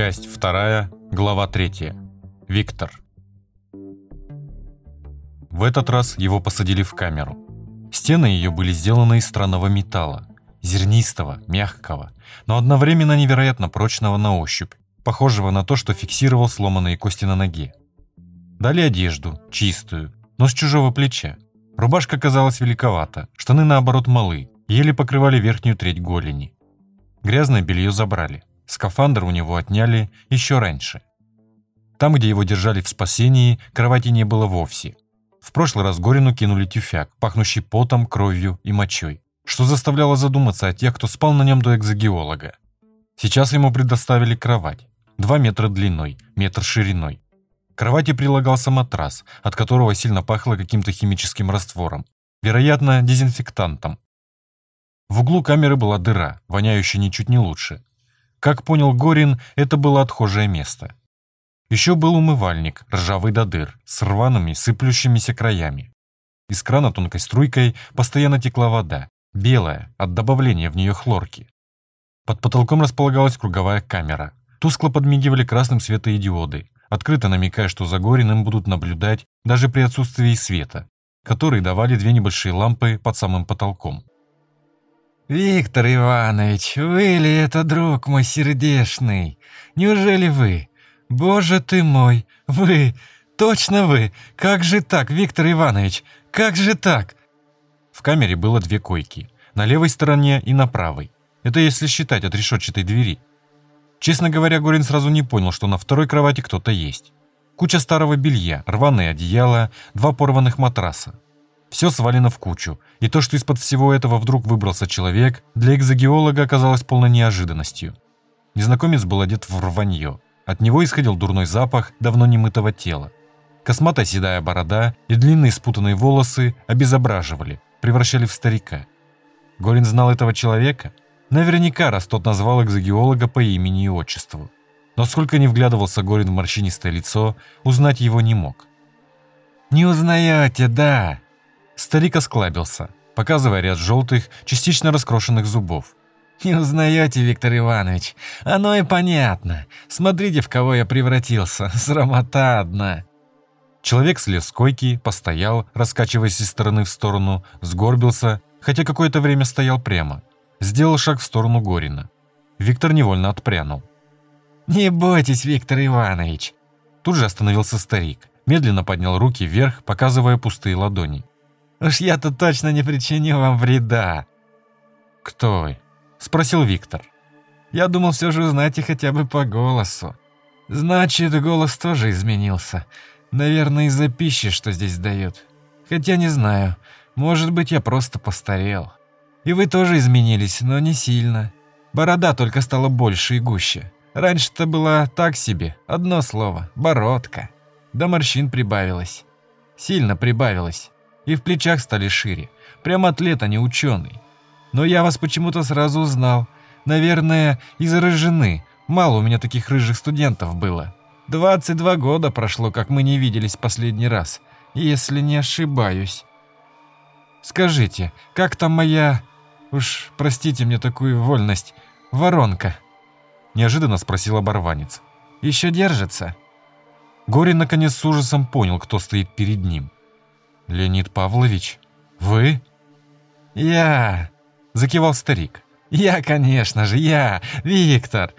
Часть вторая, глава третья. Виктор. В этот раз его посадили в камеру. Стены ее были сделаны из странного металла, зернистого, мягкого, но одновременно невероятно прочного на ощупь, похожего на то, что фиксировал сломанные кости на ноге. Дали одежду, чистую, но с чужого плеча. Рубашка казалась великовата, штаны наоборот малы, еле покрывали верхнюю треть голени. Грязное белье забрали, скафандр у него отняли еще раньше. Там, где его держали в спасении, кровати не было вовсе. В прошлый раз Горину кинули тюфяк, пахнущий потом, кровью и мочой, что заставляло задуматься о тех, кто спал на нем до экзогеолога. Сейчас ему предоставили кровать, 2 метра длиной, метр шириной. К кровати прилагался матрас, от которого сильно пахло каким-то химическим раствором, вероятно, дезинфектантом. В углу камеры была дыра, воняющая ничуть не лучше. Как понял Горин, это было отхожее место. Еще был умывальник, ржавый до дыр, с рваными, сыплющимися краями. Из крана тонкой струйкой постоянно текла вода, белая, от добавления в нее хлорки. Под потолком располагалась круговая камера. Тускло подмигивали красным светоидиоды, открыто намекая, что за Гориным будут наблюдать даже при отсутствии света, которые давали две небольшие лампы под самым потолком. «Виктор Иванович, вы ли это, друг мой сердешный? Неужели вы? Боже ты мой, вы, точно вы? Как же так, Виктор Иванович, как же так?» В камере было две койки, на левой стороне и на правой. Это если считать от решетчатой двери. Честно говоря, Горин сразу не понял, что на второй кровати кто-то есть. Куча старого белья, рваные одеяла, два порванных матраса. Все свалено в кучу, и то, что из-под всего этого вдруг выбрался человек, для экзогеолога оказалось полной неожиданностью. Незнакомец был одет в рванье. От него исходил дурной запах давно немытого тела. Косматая седая борода и длинные спутанные волосы обезображивали, превращали в старика. Горин знал этого человека? Наверняка, раз тот назвал экзогеолога по имени и отчеству. Но сколько не вглядывался Горин в морщинистое лицо, узнать его не мог. «Не узнаете, да?» Старик осклабился, показывая ряд желтых, частично раскрошенных зубов. «Не узнаете, Виктор Иванович? Оно и понятно. Смотрите, в кого я превратился. Срамота одна». Человек слез с койки, постоял, раскачиваясь из стороны в сторону, сгорбился, хотя какое-то время стоял прямо. Сделал шаг в сторону Горина. Виктор невольно отпрянул. «Не бойтесь, Виктор Иванович!» Тут же остановился старик, медленно поднял руки вверх, показывая пустые ладони. Уж я-то точно не причиню вам вреда». «Кто вы?» – спросил Виктор. «Я думал, все же узнаете хотя бы по голосу. Значит, голос тоже изменился. Наверное, из-за пищи, что здесь дают. Хотя не знаю, может быть, я просто постарел. И вы тоже изменились, но не сильно. Борода только стала больше и гуще. Раньше-то была так себе, одно слово – бородка. Да морщин прибавилось. Сильно прибавилось и в плечах стали шире. Прям атлет, а не ученый. Но я вас почему-то сразу узнал. Наверное, из-за рыжины. Мало у меня таких рыжих студентов было. 22 года прошло, как мы не виделись последний раз, если не ошибаюсь. Скажите, как там моя... Уж простите мне такую вольность. Воронка. Неожиданно спросил оборванец. Еще держится? Горе наконец с ужасом понял, кто стоит перед ним. «Леонид Павлович, вы?» «Я!» – закивал старик. «Я, конечно же, я, Виктор!»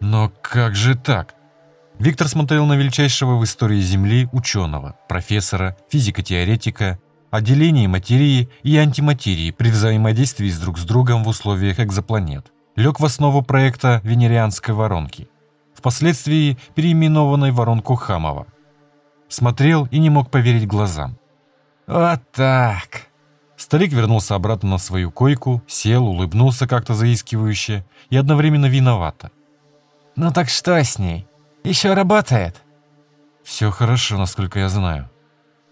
«Но как же так?» Виктор смотрел на величайшего в истории Земли ученого, профессора, физико-теоретика, о материи и антиматерии при взаимодействии с друг с другом в условиях экзопланет. Лег в основу проекта Венерианской воронки, впоследствии переименованной воронку Хамова. Смотрел и не мог поверить глазам. «Вот так!» Старик вернулся обратно на свою койку, сел, улыбнулся как-то заискивающе и одновременно виновато. «Ну так что с ней? Еще работает?» «Все хорошо, насколько я знаю».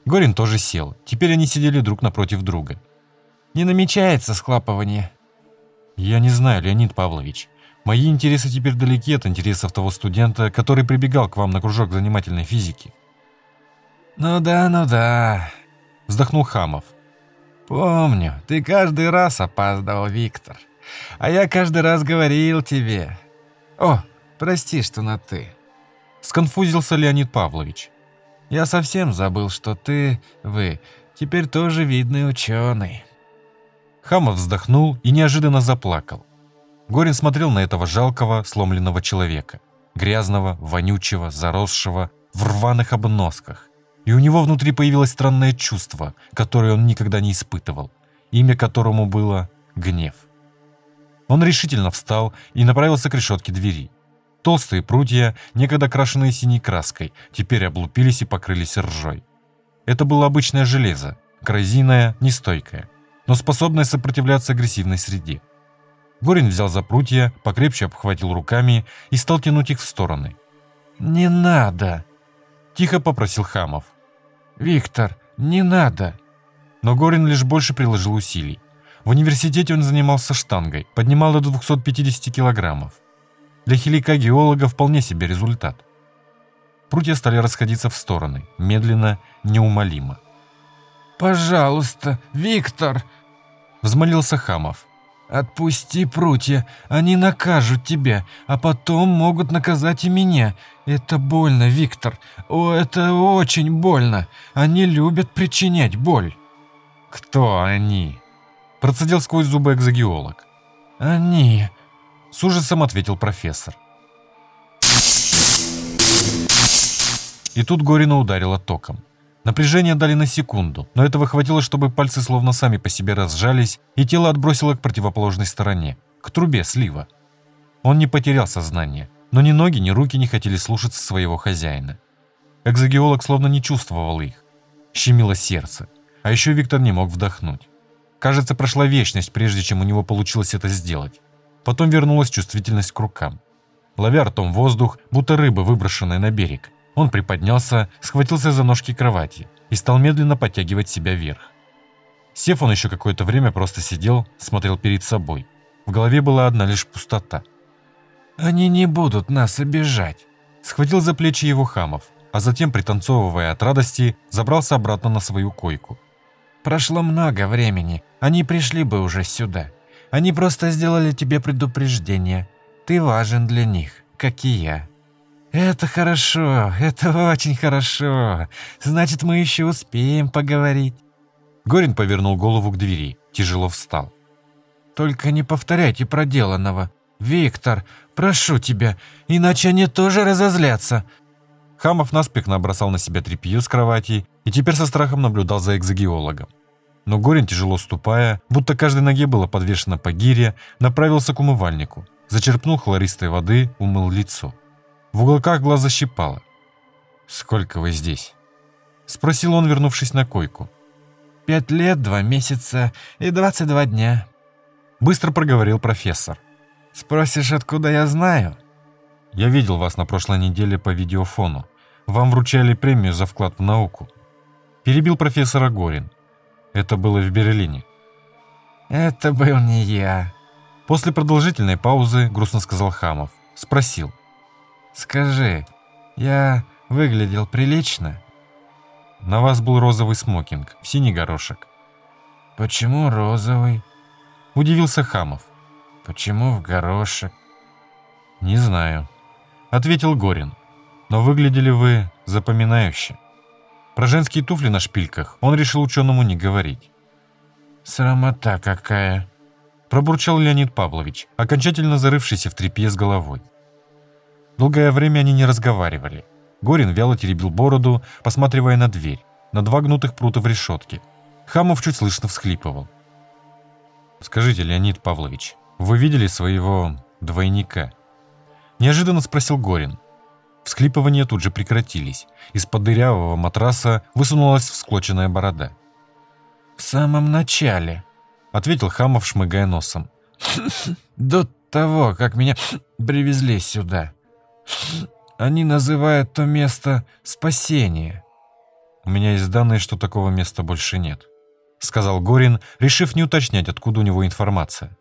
Горин тоже сел. Теперь они сидели друг напротив друга. «Не намечается схлапывание?» «Я не знаю, Леонид Павлович. Мои интересы теперь далеки от интересов того студента, который прибегал к вам на кружок занимательной физики». «Ну да, ну да», вздохнул Хамов. «Помню, ты каждый раз опаздывал, Виктор. А я каждый раз говорил тебе. О, Прости, что на «ты». Сконфузился Леонид Павлович. Я совсем забыл, что ты, вы, теперь тоже видный ученый. Хамов вздохнул и неожиданно заплакал. Горин смотрел на этого жалкого, сломленного человека. Грязного, вонючего, заросшего, в рваных обносках. И у него внутри появилось странное чувство, которое он никогда не испытывал, имя которому было гнев. Он решительно встал и направился к решетке двери. Толстые прутья, некогда крашенные синей краской, теперь облупились и покрылись ржой. Это было обычное железо, коррозийное, нестойкое, но способное сопротивляться агрессивной среде. Горин взял за прутья, покрепче обхватил руками и стал тянуть их в стороны. «Не надо!» – тихо попросил Хамов. «Виктор, не надо!» Но Горин лишь больше приложил усилий. В университете он занимался штангой, поднимал до 250 килограммов. Для хелика-геолога вполне себе результат. Прутья стали расходиться в стороны, медленно, неумолимо. «Пожалуйста, Виктор!» Взмолился Хамов. «Отпусти прутья, они накажут тебя, а потом могут наказать и меня. Это больно, Виктор. О, это очень больно. Они любят причинять боль». «Кто они?» Процедил сквозь зубы экзогеолог. «Они...» С ужасом ответил профессор. И тут Горина ударила током. Напряжение дали на секунду, но этого хватило, чтобы пальцы словно сами по себе разжались, и тело отбросило к противоположной стороне, к трубе слива. Он не потерял сознание, но ни ноги, ни руки не хотели слушаться своего хозяина. Экзогеолог словно не чувствовал их. Щемило сердце. А еще Виктор не мог вдохнуть. Кажется, прошла вечность, прежде чем у него получилось это сделать. Потом вернулась чувствительность к рукам. Ловя ртом воздух, будто рыба, выброшенная на берег, он приподнялся, схватился за ножки кровати и стал медленно подтягивать себя вверх. Сев, он еще какое-то время просто сидел, смотрел перед собой. В голове была одна лишь пустота. «Они не будут нас обижать», — схватил за плечи его хамов, а затем, пританцовывая от радости, забрался обратно на свою койку. «Прошло много времени, они пришли бы уже сюда. Они просто сделали тебе предупреждение. Ты важен для них, как и я. Это хорошо, это очень хорошо. Значит, мы еще успеем поговорить. Горин повернул голову к двери, тяжело встал. Только не повторяйте проделанного. Виктор, прошу тебя, иначе они тоже разозлятся. Хамов наспех набросал на себя тряпью с кровати и теперь со страхом наблюдал за экзогеологом. Но Горин, тяжело ступая, будто каждой ноге было подвешено по гире, направился к умывальнику, зачерпнул хлористой воды, умыл лицо. В уголках глаз защипало. «Сколько вы здесь?» Спросил он, вернувшись на койку. «Пять лет, два месяца и двадцать два дня», Быстро проговорил профессор. «Спросишь, откуда я знаю?» «Я видел вас на прошлой неделе по видеофону. Вам вручали премию за вклад в науку». Перебил профессора Горин. Это было в Берлине. Это был не я. После продолжительной паузы грустно сказал Хамов. Спросил. Скажи, я выглядел прилично? На вас был розовый смокинг, в синий горошек. Почему розовый? Удивился Хамов. Почему в горошек? Не знаю. Ответил Горин. Но выглядели вы запоминающе. Про женские туфли на шпильках он решил ученому не говорить. «Срамота какая!» Пробурчал Леонид Павлович, окончательно зарывшийся в тряпье с головой. Долгое время они не разговаривали. Горин вяло теребил бороду, посматривая на дверь, на два гнутых прута в решетке. Хамов чуть слышно всхлипывал. «Скажите, Леонид Павлович, вы видели своего двойника?» Неожиданно спросил Горин. Всклипывания тут же прекратились. Из-под дырявого матраса высунулась всклоченная борода. «В самом начале», — ответил Хамов, шмыгая носом. «До того, как меня привезли сюда. Они называют то место спасение». «У меня есть данные, что такого места больше нет», — сказал Горин, решив не уточнять, откуда у него информация.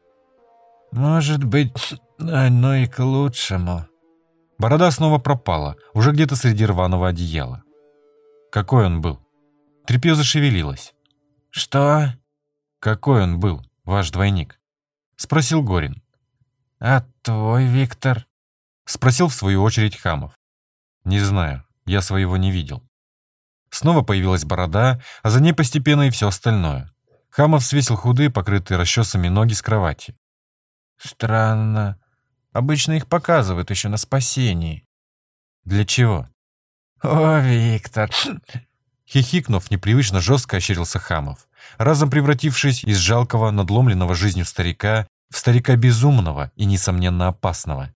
«Может быть, оно и к лучшему», Борода снова пропала, уже где-то среди рваного одеяла. Какой он был? Трепье зашевелилось. «Что?» «Какой он был, ваш двойник?» Спросил Горин. «А твой Виктор?» Спросил в свою очередь Хамов. Не знаю, я своего не видел. Снова появилась борода, а за ней постепенно и все остальное. Хамов свесил худые, покрытые расчесами ноги с кровати. Странно. Обычно их показывают еще на спасении. Для чего? О, Виктор. Хихикнув, непривычно жестко ощерился Хамов, разом превратившись из жалкого, надломленного жизнью старика в старика безумного и, несомненно, опасного.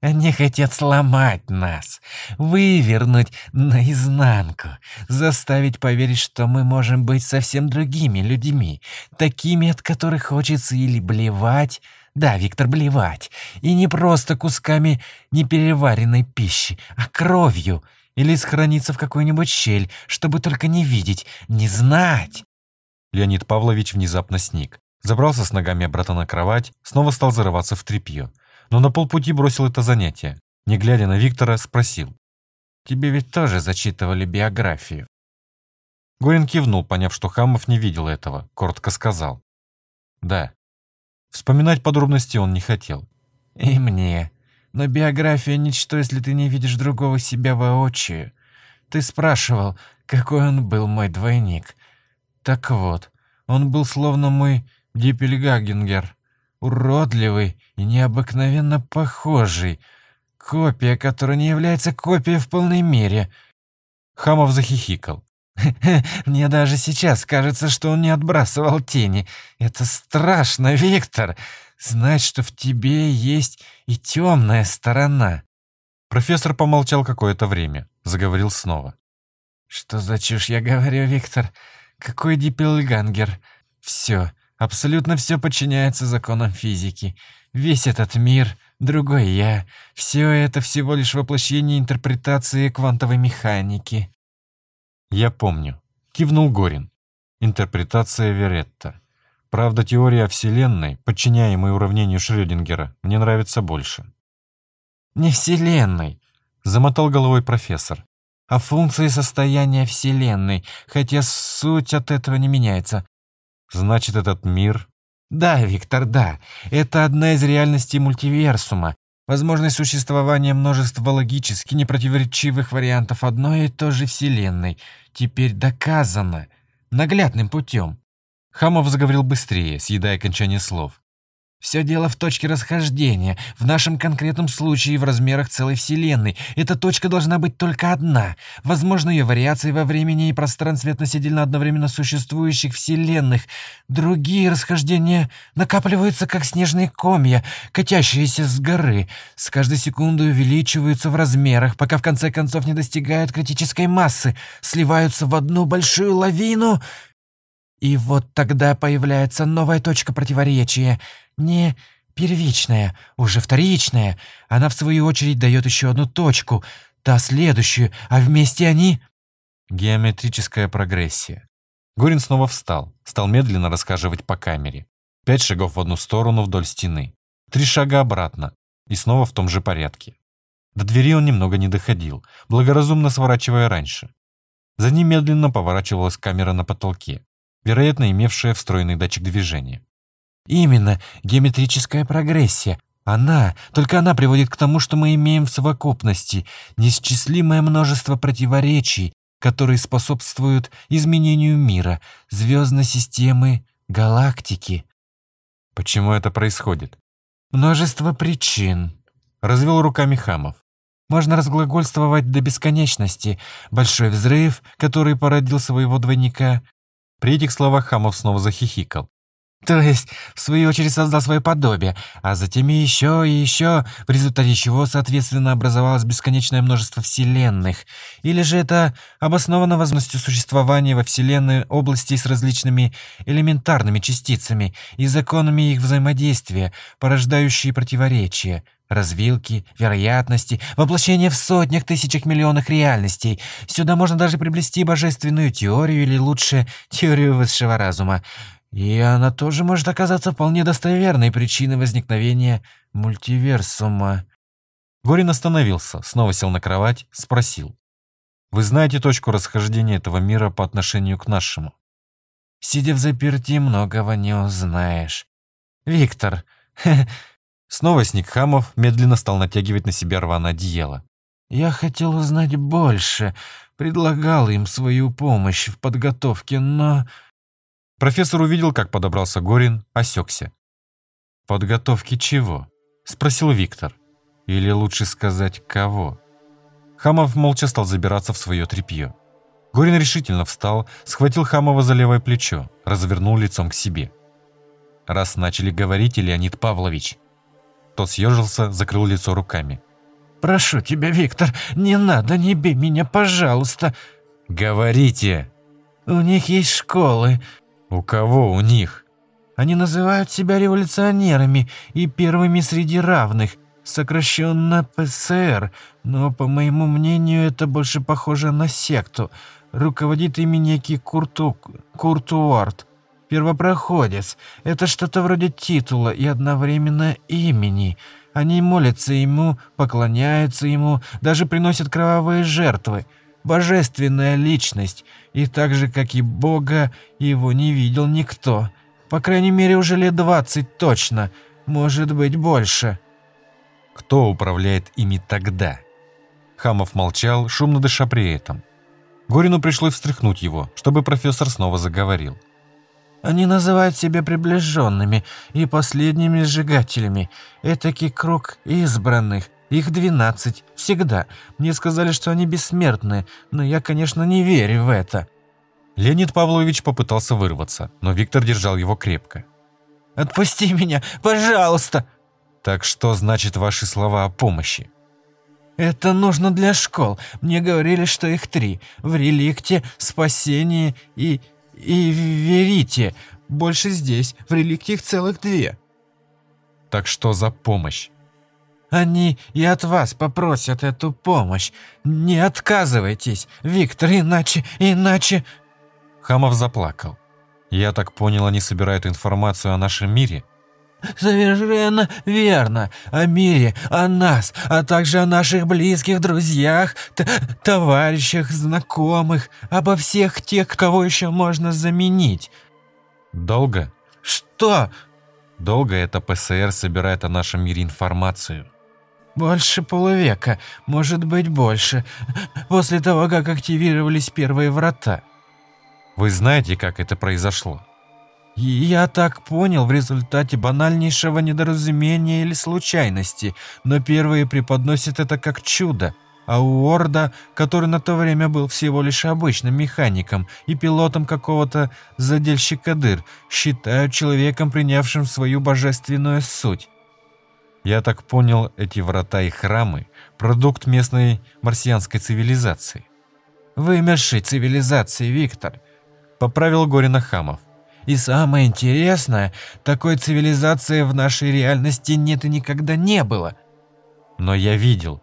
Они хотят сломать нас, вывернуть наизнанку, заставить поверить, что мы можем быть совсем другими людьми, такими, от которых хочется или блевать, да, Виктор, блевать, и не просто кусками непереваренной пищи, а кровью, или схорониться в какую-нибудь щель, чтобы только не видеть, не знать. Леонид Павлович внезапно сник, забрался с ногами обратно на кровать, снова стал зарываться в тряпье но на полпути бросил это занятие. Не глядя на Виктора, спросил. «Тебе ведь тоже зачитывали биографию?» Горин кивнул, поняв, что Хамов не видел этого, коротко сказал. «Да». Вспоминать подробности он не хотел. «И мне. Но биография ничто, если ты не видишь другого себя воочию. Ты спрашивал, какой он был мой двойник. Так вот, он был словно мой Диппельгагенгер уродливый и необыкновенно похожий. Копия, которая не является копией в полной мере. Хамов захихикал. Мне даже сейчас кажется, что он не отбрасывал тени. Это страшно, Виктор. Знать, что в тебе есть и темная сторона. Профессор помолчал какое-то время, заговорил снова. Что за чушь я говорю, Виктор? Какой диппельгангер? Все, Абсолютно все подчиняется законам физики. Весь этот мир, другой я, все это всего лишь воплощение интерпретации квантовой механики. Я помню. Кивнул Горин. Интерпретация Веретта. Правда, теория о Вселенной, подчиняемой уравнению Шрёдингера, мне нравится больше. «Не Вселенной», — замотал головой профессор, «а функции состояния Вселенной, хотя суть от этого не меняется. Значит, этот мир... Да, Виктор, да. Это одна из реальностей мультиверсума. Возможность существования множества логически непротиворечивых вариантов одной и той же Вселенной. Теперь доказано. Наглядным путем. Хамов заговорил быстрее, съедая окончание слов. Все дело в точке расхождения, в нашем конкретном случае в размерах целой Вселенной. Эта точка должна быть только одна. Возможно, ее вариации во времени и пространстве относительно одновременно существующих Вселенных. Другие расхождения накапливаются, как снежные комья, катящиеся с горы. С каждой секундой увеличиваются в размерах, пока в конце концов не достигают критической массы, сливаются в одну большую лавину... И вот тогда появляется новая точка противоречия — не первичная, уже вторичная. Она, в свою очередь, дает еще одну точку, та следующую, а вместе они... Геометрическая прогрессия. Горин снова встал, стал медленно рассказывать по камере. Пять шагов в одну сторону вдоль стены, три шага обратно, и снова в том же порядке. До двери он немного не доходил, благоразумно сворачивая раньше. За ним медленно поворачивалась камера на потолке, вероятно, имевшая встроенный датчик движения. Именно, геометрическая прогрессия. Она, только она приводит к тому, что мы имеем в совокупности неисчислимое множество противоречий, которые способствуют изменению мира, звездной системы, галактики. Почему это происходит? Множество причин. Развел руками Хамов. Можно разглагольствовать до бесконечности. Большой взрыв, который породил своего двойника. При этих словах Хамов снова захихикал. То есть, в свою очередь, создал свое подобие, а затем и еще, и еще, в результате чего, соответственно, образовалось бесконечное множество вселенных. Или же это обосновано возможностью существования во Вселенной областей с различными элементарными частицами и законами их взаимодействия, порождающие противоречия, развилки, вероятности, воплощение в сотнях, тысячах, миллионах реальностей. Сюда можно даже приплести божественную теорию или лучше теорию высшего разума. И она тоже может оказаться вполне достоверной причиной возникновения мультиверсума. Горин остановился, снова сел на кровать, спросил. «Вы знаете точку расхождения этого мира по отношению к нашему?» «Сидя в заперти, многого не узнаешь. Виктор, Снова сник Хамов медленно стал натягивать на себя рваное одеяло. «Я хотел узнать больше, предлагал им свою помощь в подготовке, но...» Профессор увидел, как подобрался Горин, осекся. «Подготовки чего?» – спросил Виктор. «Или лучше сказать, кого?» Хамов молча стал забираться в свое тряпье. Горин решительно встал, схватил Хамова за левое плечо, развернул лицом к себе. «Раз начали говорить, Леонид Павлович!» Тот съежился, закрыл лицо руками. «Прошу тебя, Виктор, не надо, не бей меня, пожалуйста!» «Говорите!» «У них есть школы». «У кого у них?» «Они называют себя революционерами и первыми среди равных, сокращенно ПСР, но, по моему мнению, это больше похоже на секту. Руководит ими некий Курту... Куртуарт. Первопроходец. Это что-то вроде титула и одновременно имени. Они молятся ему, поклоняются ему, даже приносят кровавые жертвы. Божественная личность. И так же, как и Бога, его не видел никто. По крайней мере, уже лет двадцать точно. Может быть, больше. Кто управляет ими тогда? Хамов молчал, шумно дыша при этом. Горину пришлось встряхнуть его, чтобы профессор снова заговорил. Они называют себя приближенными и последними сжигателями. Этакий круг избранных. Их двенадцать. Всегда. Мне сказали, что они бессмертны, но я, конечно, не верю в это». Леонид Павлович попытался вырваться, но Виктор держал его крепко. «Отпусти меня, пожалуйста!» «Так что значит ваши слова о помощи?» «Это нужно для школ. Мне говорили, что их три. В реликте, спасении и и верите, больше здесь, в реликвиях целых две. Так что за помощь? Они и от вас попросят эту помощь. Не отказывайтесь, Виктор, иначе, иначе...» Хамов заплакал. «Я так понял, они собирают информацию о нашем мире?» «Совершенно верно. О мире, о нас, а также о наших близких друзьях, товарищах, знакомых, обо всех тех, кого еще можно заменить». «Долго?» «Что?» «Долго это ПСР собирает о нашем мире информацию». «Больше полувека, может быть больше, после того, как активировались первые врата». «Вы знаете, как это произошло?» Я так понял в результате банальнейшего недоразумения или случайности, но первые преподносят это как чудо, а Уорда, который на то время был всего лишь обычным механиком и пилотом какого-то задельщика дыр, считают человеком, принявшим свою божественную суть. Я так понял, эти врата и храмы – продукт местной марсианской цивилизации. «Вымершей цивилизации, Виктор», – поправил Горина Хамов. И самое интересное, такой цивилизации в нашей реальности нет и никогда не было. Но я видел.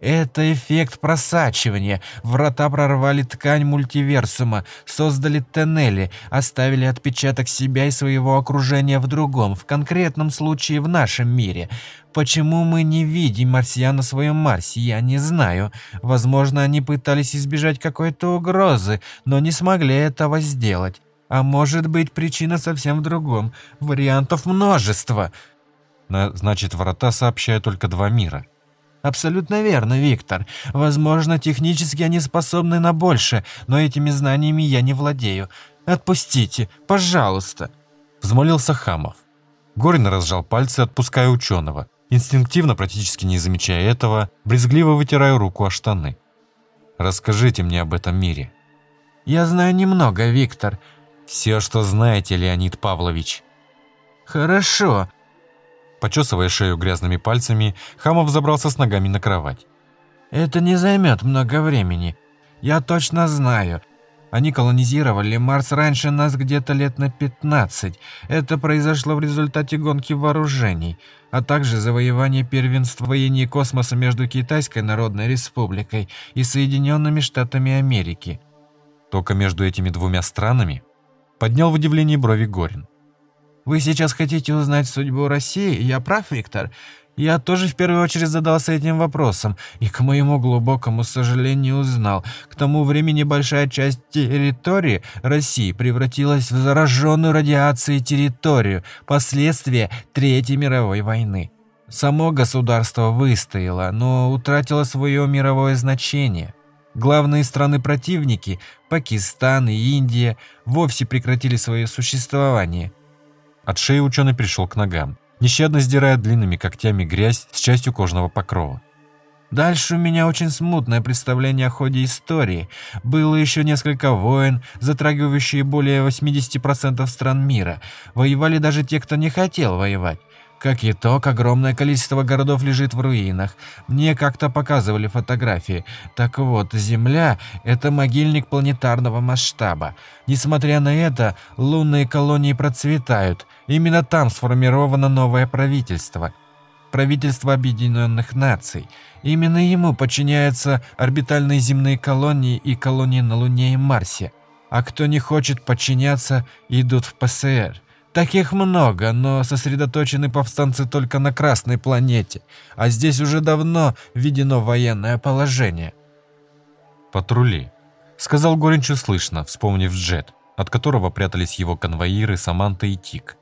Это эффект просачивания. Врата прорвали ткань мультиверсума, создали тоннели, оставили отпечаток себя и своего окружения в другом, в конкретном случае в нашем мире. Почему мы не видим марсиан на своем Марсе, я не знаю. Возможно, они пытались избежать какой-то угрозы, но не смогли этого сделать. А может быть, причина совсем в другом. Вариантов множество. Но, значит, врата сообщают только два мира. Абсолютно верно, Виктор. Возможно, технически они способны на больше, но этими знаниями я не владею. Отпустите, пожалуйста. Взмолился Хамов. Горин разжал пальцы, отпуская ученого. Инстинктивно, практически не замечая этого, брезгливо вытирая руку о штаны. «Расскажите мне об этом мире». «Я знаю немного, Виктор. «Все, что знаете, Леонид Павлович». «Хорошо». Почесывая шею грязными пальцами, Хамов забрался с ногами на кровать. «Это не займет много времени. Я точно знаю. Они колонизировали Марс раньше нас где-то лет на 15. Это произошло в результате гонки вооружений, а также завоевания первенства воении космоса между Китайской Народной Республикой и Соединенными Штатами Америки. Только между этими двумя странами? Поднял в удивлении брови Горин. «Вы сейчас хотите узнать судьбу России? Я прав, Виктор? Я тоже в первую очередь задался этим вопросом, и, к моему глубокому сожалению, узнал. К тому времени большая часть территории России превратилась в зараженную радиацией территорию, последствия Третьей мировой войны. Само государство выстояло, но утратило свое мировое значение. Главные страны-противники – Пакистан и Индия – вовсе прекратили свое существование. От шеи ученый пришел к ногам, нещадно сдирая длинными когтями грязь с частью кожного покрова. Дальше у меня очень смутное представление о ходе истории. Было еще несколько войн, затрагивающие более 80% стран мира. Воевали даже те, кто не хотел воевать. Как итог, огромное количество городов лежит в руинах. Мне как-то показывали фотографии. Так вот, Земля – это могильник планетарного масштаба. Несмотря на это, лунные колонии процветают. Именно там сформировано новое правительство. Правительство Объединенных Наций. Именно ему подчиняются орбитальные земные колонии и колонии на Луне и Марсе. А кто не хочет подчиняться, идут в ПСР. Таких много, но сосредоточены повстанцы только на Красной планете, а здесь уже давно введено военное положение. «Патрули», — сказал Горинчу слышно, вспомнив джет, от которого прятались его конвоиры Саманта и Тик.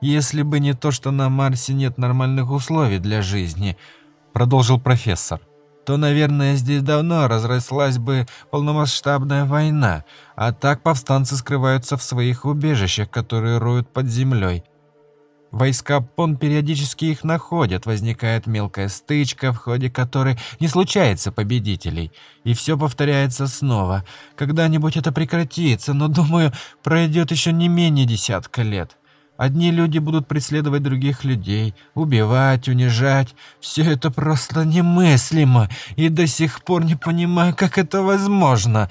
«Если бы не то, что на Марсе нет нормальных условий для жизни», — продолжил профессор, — то, наверное, здесь давно разрослась бы полномасштабная война, а так повстанцы скрываются в своих убежищах, которые роют под землей. Войска ПОН периодически их находят, возникает мелкая стычка, в ходе которой не случается победителей, и все повторяется снова. Когда-нибудь это прекратится, но, думаю, пройдет еще не менее десятка лет. Одни люди будут преследовать других людей, убивать, унижать. Все это просто немыслимо, и до сих пор не понимаю, как это возможно.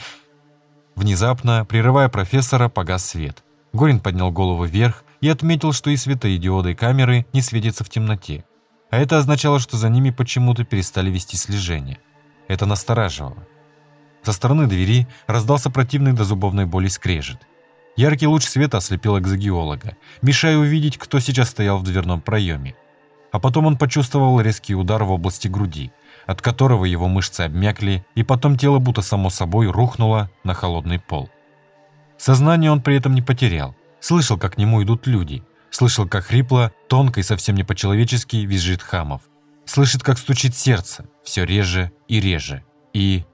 Внезапно, прерывая профессора, погас свет. Горин поднял голову вверх и отметил, что и светодиоды камеры не светятся в темноте. А это означало, что за ними почему-то перестали вести слежение. Это настораживало. Со стороны двери раздался противный до зубовной боли скрежет. Яркий луч света ослепил экзогеолога, мешая увидеть, кто сейчас стоял в дверном проеме. А потом он почувствовал резкий удар в области груди, от которого его мышцы обмякли, и потом тело будто само собой рухнуло на холодный пол. Сознание он при этом не потерял. Слышал, как к нему идут люди. Слышал, как хрипло, тонко и совсем не по-человечески визжит Хамов. Слышит, как стучит сердце, все реже и реже. И